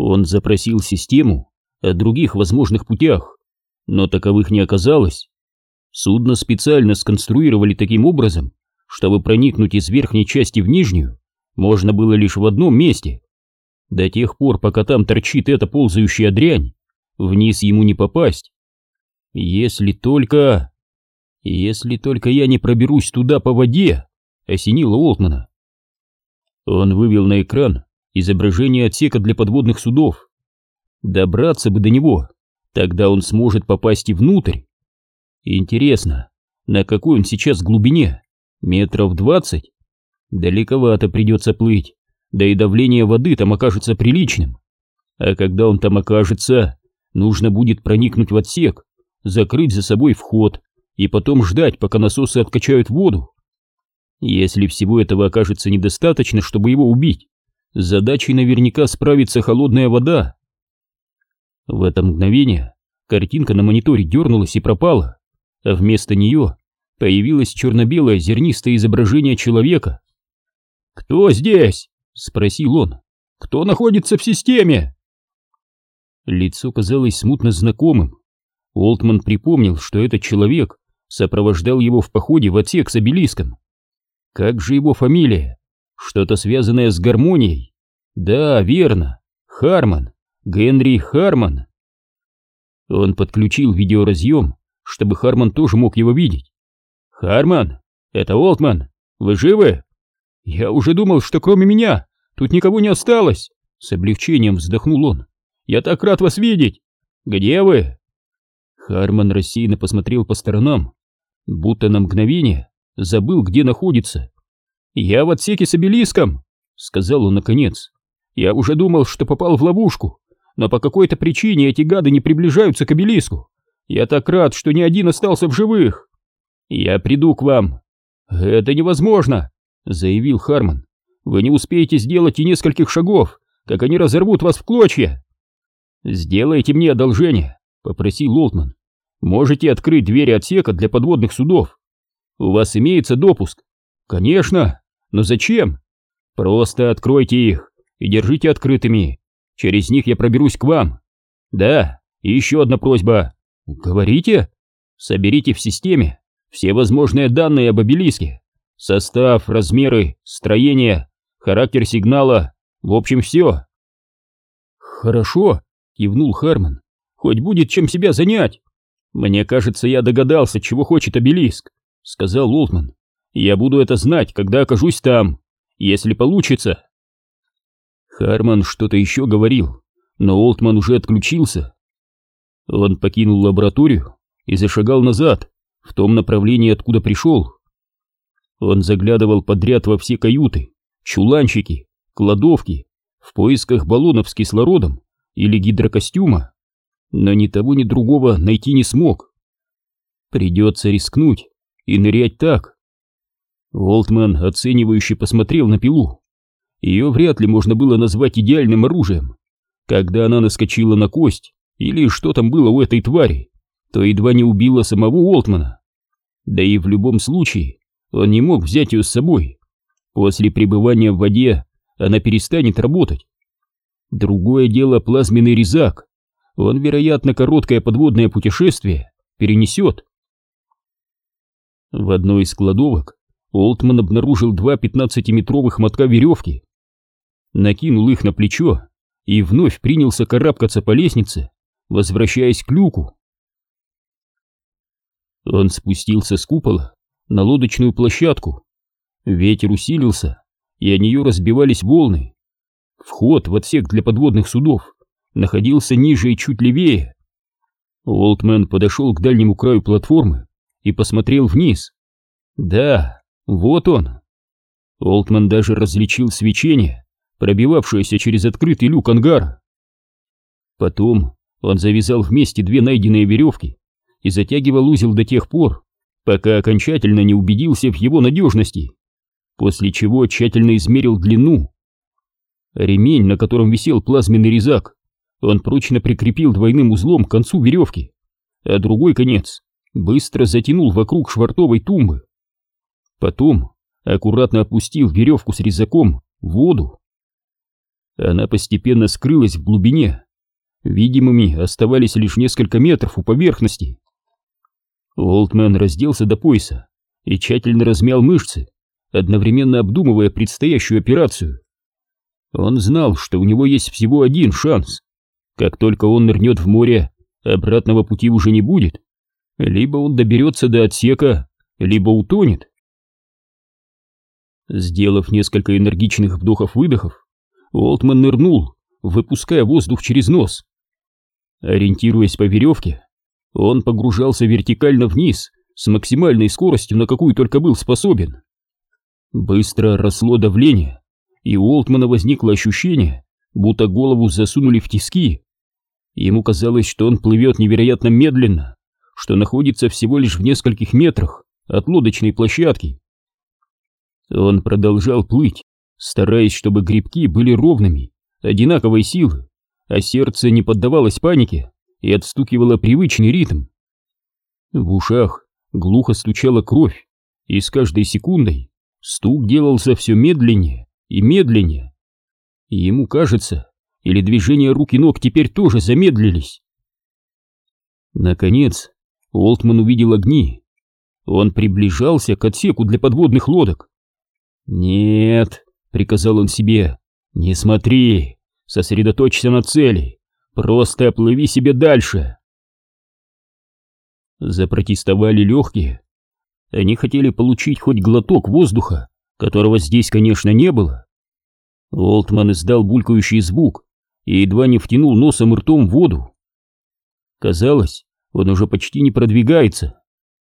Он запросил систему о других возможных путях, но таковых не оказалось. Судно специально сконструировали таким образом, чтобы проникнуть из верхней части в нижнюю, можно было лишь в одном месте. До тех пор, пока там торчит эта ползающая дрянь, вниз ему не попасть. Если только... Если только я не проберусь туда по воде, осенило Олтмана. Он вывел на экран изображение отсека для подводных судов. Добраться бы до него, тогда он сможет попасть и внутрь. Интересно, на какой он сейчас глубине? Метров двадцать? Далековато придется плыть, да и давление воды там окажется приличным. А когда он там окажется, нужно будет проникнуть в отсек, закрыть за собой вход и потом ждать, пока насосы откачают воду. Если всего этого окажется недостаточно, чтобы его убить, с задачей наверняка справится холодная вода. В это мгновение картинка на мониторе дернулась и пропала, а вместо нее появилось черно-белое зернистое изображение человека. «Кто здесь?» — спросил он. «Кто находится в системе?» Лицо казалось смутно знакомым. Олтман припомнил, что этот человек сопровождал его в походе в отсек с обелиском. Как же его фамилия? Что-то связанное с гармонией? Да, верно. Харман. Генри Харман. Он подключил видеоразъем, чтобы Харман тоже мог его видеть. «Харман, это Олтман. Вы живы?» «Я уже думал, что кроме меня тут никого не осталось!» С облегчением вздохнул он. «Я так рад вас видеть! Где вы?» Харман рассеянно посмотрел по сторонам, будто на мгновение забыл, где находится. «Я в отсеке с обелиском!» — сказал он наконец. «Я уже думал, что попал в ловушку, но по какой-то причине эти гады не приближаются к обелиску. Я так рад, что ни один остался в живых!» «Я приду к вам!» «Это невозможно!» заявил Харман. «Вы не успеете сделать и нескольких шагов, как они разорвут вас в клочья!» «Сделайте мне одолжение», — попросил Олтман. «Можете открыть двери отсека для подводных судов. У вас имеется допуск?» «Конечно! Но зачем?» «Просто откройте их и держите открытыми. Через них я проберусь к вам. Да, и еще одна просьба. Говорите? Соберите в системе все возможные данные об обелиске. Состав, размеры, строение, характер сигнала, в общем, все. Хорошо, кивнул Харман. Хоть будет чем себя занять. Мне кажется, я догадался, чего хочет обелиск, сказал Олтман. Я буду это знать, когда окажусь там, если получится. Харман что-то еще говорил, но Олтман уже отключился. Он покинул лабораторию и зашагал назад, в том направлении, откуда пришел. Он заглядывал подряд во все каюты, чуланчики, кладовки, в поисках баллонов с кислородом или гидрокостюма, но ни того, ни другого найти не смог. Придется рискнуть и нырять так. Волтман оценивающе посмотрел на пилу. Ее вряд ли можно было назвать идеальным оружием. Когда она наскочила на кость, или что там было у этой твари, то едва не убила самого Уолтмана. Да и в любом случае, он не мог взять ее с собой. После пребывания в воде она перестанет работать. Другое дело плазменный резак. Он, вероятно, короткое подводное путешествие перенесет. В одной из кладовок Олтман обнаружил два 15-метровых мотка веревки. Накинул их на плечо и вновь принялся карабкаться по лестнице, возвращаясь к люку. Он спустился с купола на лодочную площадку. Ветер усилился, и о нее разбивались волны. Вход в отсек для подводных судов находился ниже и чуть левее. Уолтмен подошел к дальнему краю платформы и посмотрел вниз. Да, вот он. Олтман даже различил свечение, пробивавшееся через открытый люк ангара. Потом он завязал вместе две найденные веревки и затягивал узел до тех пор, пока окончательно не убедился в его надежности, после чего тщательно измерил длину. Ремень, на котором висел плазменный резак, он прочно прикрепил двойным узлом к концу веревки, а другой конец быстро затянул вокруг швартовой тумбы. Потом аккуратно опустил веревку с резаком в воду. Она постепенно скрылась в глубине. Видимыми оставались лишь несколько метров у поверхности. Олдмен разделся до пояса и тщательно размял мышцы, одновременно обдумывая предстоящую операцию. Он знал, что у него есть всего один шанс. Как только он нырнет в море, обратного пути уже не будет. Либо он доберется до отсека, либо утонет. Сделав несколько энергичных вдохов-выдохов, Олтман нырнул, выпуская воздух через нос. Ориентируясь по веревке, он погружался вертикально вниз с максимальной скоростью, на какую только был способен. Быстро росло давление, и у Олтмана возникло ощущение, будто голову засунули в тиски. Ему казалось, что он плывет невероятно медленно, что находится всего лишь в нескольких метрах от лодочной площадки. Он продолжал плыть, стараясь, чтобы грибки были ровными, одинаковой силы, а сердце не поддавалось панике и отстукивало привычный ритм. В ушах глухо стучала кровь, и с каждой секундой стук делался все медленнее и медленнее. И ему кажется, или движения рук и ног теперь тоже замедлились. Наконец, Олтман увидел огни. Он приближался к отсеку для подводных лодок. «Нет», — приказал он себе, — «не смотри, сосредоточься на цели, просто плыви себе дальше». Запротестовали легкие. Они хотели получить хоть глоток воздуха, которого здесь, конечно, не было. Олтман издал булькающий звук и едва не втянул носом и ртом воду. Казалось, он уже почти не продвигается.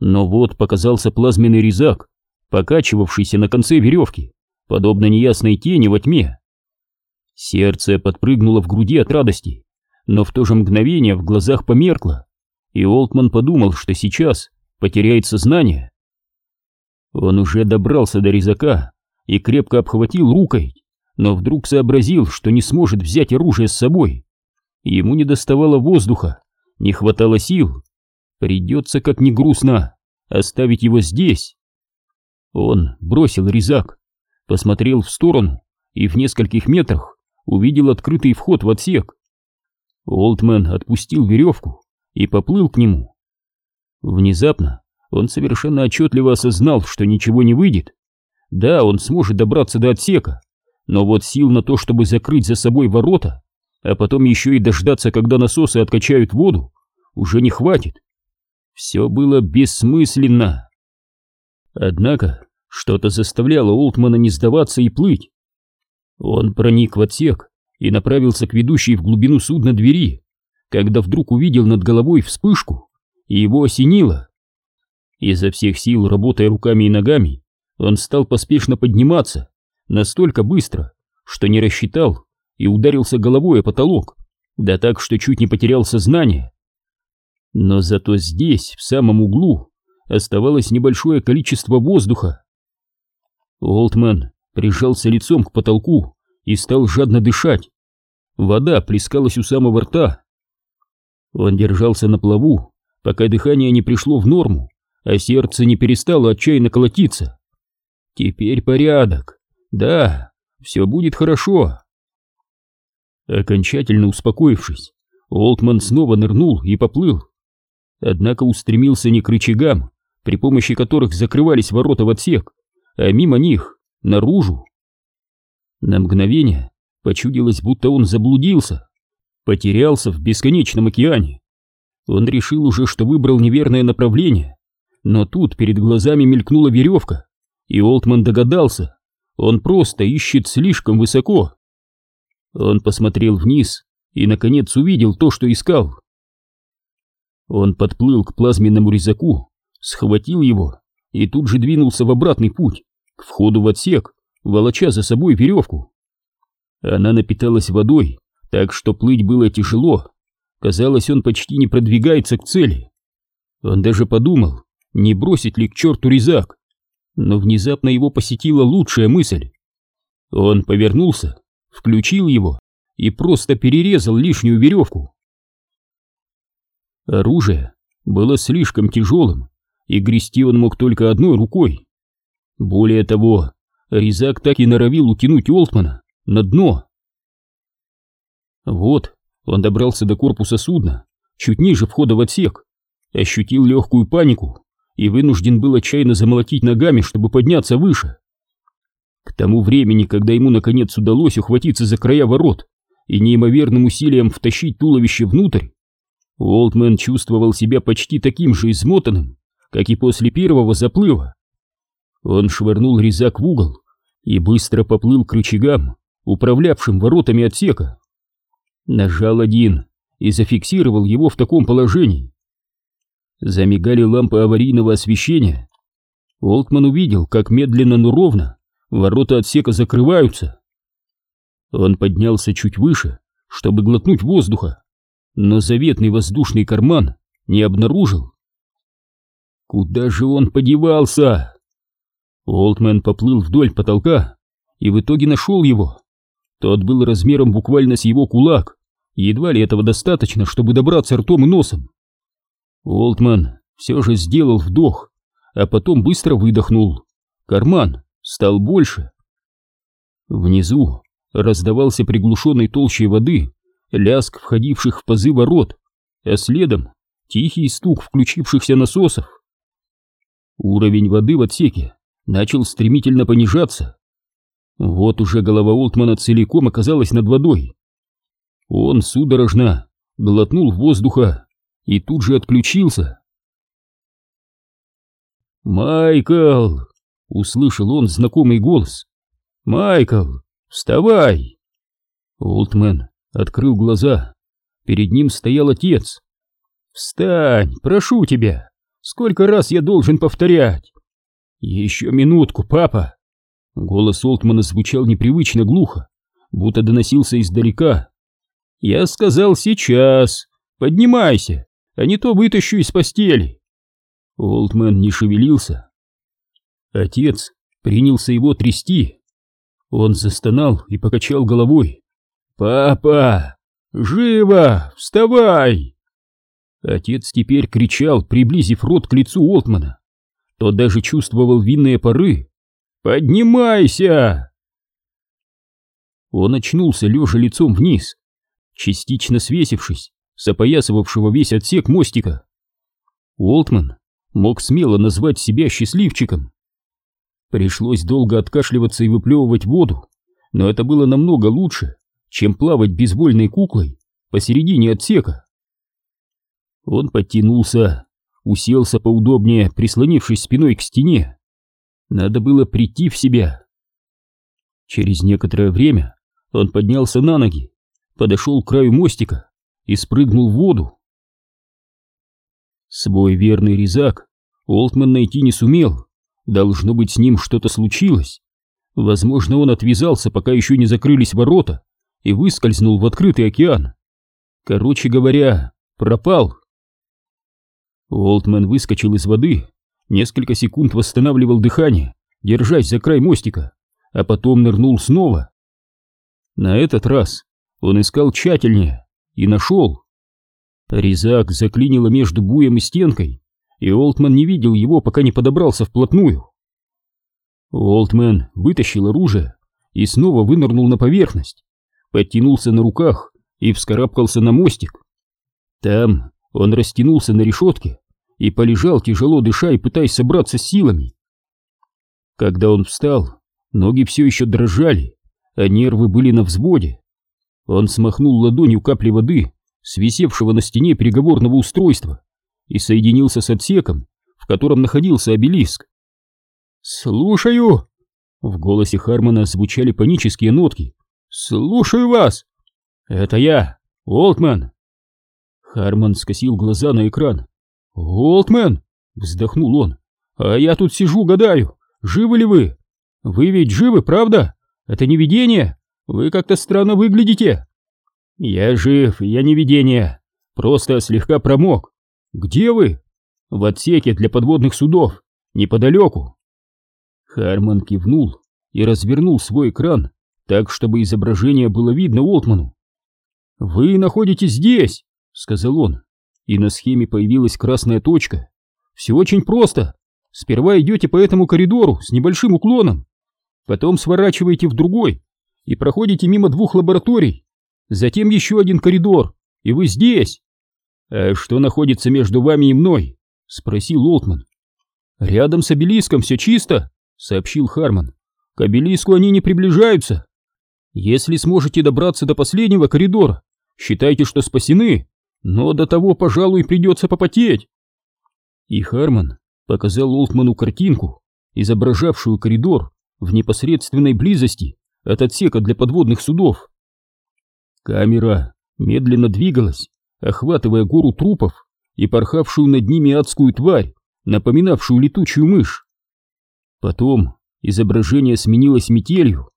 Но вот показался плазменный резак, покачивавшийся на конце веревки, подобно неясной тени во тьме. Сердце подпрыгнуло в груди от радости, но в то же мгновение в глазах померкло, и Олтман подумал, что сейчас потеряет сознание. Он уже добрался до резака и крепко обхватил рукой, но вдруг сообразил, что не сможет взять оружие с собой. Ему не доставало воздуха, не хватало сил. Придется, как ни грустно, оставить его здесь. Он бросил резак, посмотрел в сторону и в нескольких метрах увидел открытый вход в отсек. Олдмен отпустил веревку и поплыл к нему. Внезапно он совершенно отчетливо осознал, что ничего не выйдет. Да, он сможет добраться до отсека, но вот сил на то, чтобы закрыть за собой ворота, а потом еще и дождаться, когда насосы откачают воду, уже не хватит. Все было бессмысленно. Однако что-то заставляло Олтмана не сдаваться и плыть. Он проник в отсек и направился к ведущей в глубину судна двери, когда вдруг увидел над головой вспышку, и его осенило. Изо всех сил, работая руками и ногами, он стал поспешно подниматься, настолько быстро, что не рассчитал и ударился головой о потолок, да так, что чуть не потерял сознание. Но зато здесь, в самом углу, оставалось небольшое количество воздуха. Олтман прижался лицом к потолку и стал жадно дышать. Вода плескалась у самого рта. Он держался на плаву, пока дыхание не пришло в норму, а сердце не перестало отчаянно колотиться. Теперь порядок. Да, все будет хорошо. Окончательно успокоившись, Олтман снова нырнул и поплыл. Однако устремился не к рычагам, при помощи которых закрывались ворота в отсек, а мимо них, наружу. На мгновение почудилось, будто он заблудился, потерялся в бесконечном океане. Он решил уже, что выбрал неверное направление, но тут перед глазами мелькнула веревка, и Олтман догадался, он просто ищет слишком высоко. Он посмотрел вниз и, наконец, увидел то, что искал. Он подплыл к плазменному резаку схватил его и тут же двинулся в обратный путь, к входу в отсек, волоча за собой веревку. Она напиталась водой, так что плыть было тяжело. Казалось, он почти не продвигается к цели. Он даже подумал, не бросить ли к черту резак. Но внезапно его посетила лучшая мысль. Он повернулся, включил его и просто перерезал лишнюю веревку. Оружие было слишком тяжелым, и грести он мог только одной рукой. Более того, Резак так и норовил утянуть Олтмана на дно. Вот, он добрался до корпуса судна, чуть ниже входа в отсек, ощутил легкую панику и вынужден был отчаянно замолотить ногами, чтобы подняться выше. К тому времени, когда ему наконец удалось ухватиться за края ворот и неимоверным усилием втащить туловище внутрь, Уолтмен чувствовал себя почти таким же измотанным, как и после первого заплыва. Он швырнул резак в угол и быстро поплыл к рычагам, управлявшим воротами отсека. Нажал один и зафиксировал его в таком положении. Замигали лампы аварийного освещения. Олтман увидел, как медленно, но ровно ворота отсека закрываются. Он поднялся чуть выше, чтобы глотнуть воздуха, но заветный воздушный карман не обнаружил. Куда же он подевался? Олтмен поплыл вдоль потолка и в итоге нашел его. Тот был размером буквально с его кулак, едва ли этого достаточно, чтобы добраться ртом и носом. Олтман все же сделал вдох, а потом быстро выдохнул. Карман стал больше. Внизу раздавался приглушенный толщей воды лязг входивших в пазы ворот, а следом тихий стук включившихся насосов. Уровень воды в отсеке начал стремительно понижаться. Вот уже голова Олтмана целиком оказалась над водой. Он судорожно глотнул воздуха и тут же отключился. «Майкл!» — услышал он знакомый голос. «Майкл, вставай!» Олтмен открыл глаза. Перед ним стоял отец. «Встань, прошу тебя! Сколько раз я должен повторять?» «Еще минутку, папа!» Голос Олтмана звучал непривычно глухо, будто доносился издалека. «Я сказал сейчас! Поднимайся, а не то вытащу из постели!» Олтман не шевелился. Отец принялся его трясти. Он застонал и покачал головой. «Папа! Живо! Вставай!» Отец теперь кричал, приблизив рот к лицу Олтмана. Тот даже чувствовал винные пары. «Поднимайся!» Он очнулся, лежа лицом вниз, частично свесившись с опоясывавшего весь отсек мостика. Уолтман мог смело назвать себя счастливчиком. Пришлось долго откашливаться и выплевывать воду, но это было намного лучше, чем плавать безвольной куклой посередине отсека. Он подтянулся, уселся поудобнее, прислонившись спиной к стене. Надо было прийти в себя. Через некоторое время он поднялся на ноги, подошел к краю мостика и спрыгнул в воду. Свой верный резак Олтман найти не сумел. Должно быть, с ним что-то случилось. Возможно, он отвязался, пока еще не закрылись ворота, и выскользнул в открытый океан. Короче говоря, пропал. Олтмен выскочил из воды, несколько секунд восстанавливал дыхание, держась за край мостика, а потом нырнул снова. На этот раз он искал тщательнее и нашел. Резак заклинило между буем и стенкой, и Олтман не видел его, пока не подобрался вплотную. Олтмен вытащил оружие и снова вынырнул на поверхность подтянулся на руках и вскарабкался на мостик. Там он растянулся на решетке и полежал, тяжело дыша и пытаясь собраться с силами. Когда он встал, ноги все еще дрожали, а нервы были на взводе. Он смахнул ладонью капли воды с висевшего на стене переговорного устройства и соединился с отсеком, в котором находился обелиск. «Слушаю!» В голосе Хармона звучали панические нотки. «Слушаю вас!» «Это я, Олтмен!» Харман скосил глаза на экран. «Олтмен!» — вздохнул он. «А я тут сижу, гадаю, живы ли вы? Вы ведь живы, правда? Это не видение? Вы как-то странно выглядите!» «Я жив, я не видение, просто слегка промок. Где вы?» «В отсеке для подводных судов, неподалеку». Харман кивнул и развернул свой экран так, чтобы изображение было видно Олтману. «Вы находитесь здесь», — сказал он, и на схеме появилась красная точка. «Все очень просто. Сперва идете по этому коридору с небольшим уклоном, потом сворачиваете в другой и проходите мимо двух лабораторий. затем еще один коридор, и вы здесь. А что находится между вами и мной? Спросил Олтман. Рядом с обелиском все чисто, сообщил Харман. К обелиску они не приближаются. Если сможете добраться до последнего коридора, считайте, что спасены, но до того, пожалуй, придется попотеть. И Харман показал Олтману картинку, изображавшую коридор в непосредственной близости от отсека для подводных судов. Камера медленно двигалась, охватывая гору трупов и порхавшую над ними адскую тварь, напоминавшую летучую мышь. Потом изображение сменилось метелью.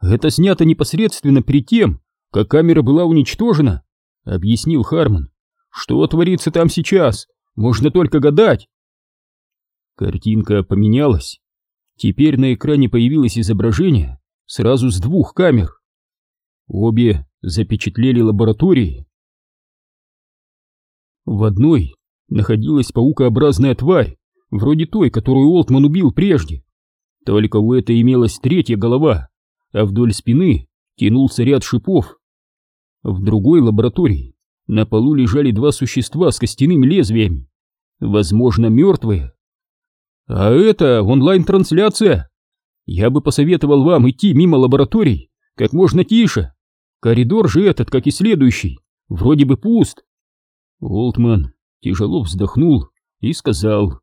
Это снято непосредственно перед тем, как камера была уничтожена, объяснил Харман. Что творится там сейчас, можно только гадать. Картинка поменялась. Теперь на экране появилось изображение сразу с двух камер. Обе запечатлели лаборатории. В одной находилась паукообразная тварь, вроде той, которую Олтман убил прежде. Только у этой имелась третья голова, а вдоль спины тянулся ряд шипов. В другой лаборатории на полу лежали два существа с костяными лезвиями, возможно, мертвые. А это онлайн-трансляция. Я бы посоветовал вам идти мимо лабораторий как можно тише. Коридор же этот, как и следующий, вроде бы пуст. Олтман тяжело вздохнул и сказал.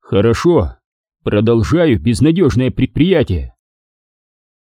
Хорошо, продолжаю безнадежное предприятие.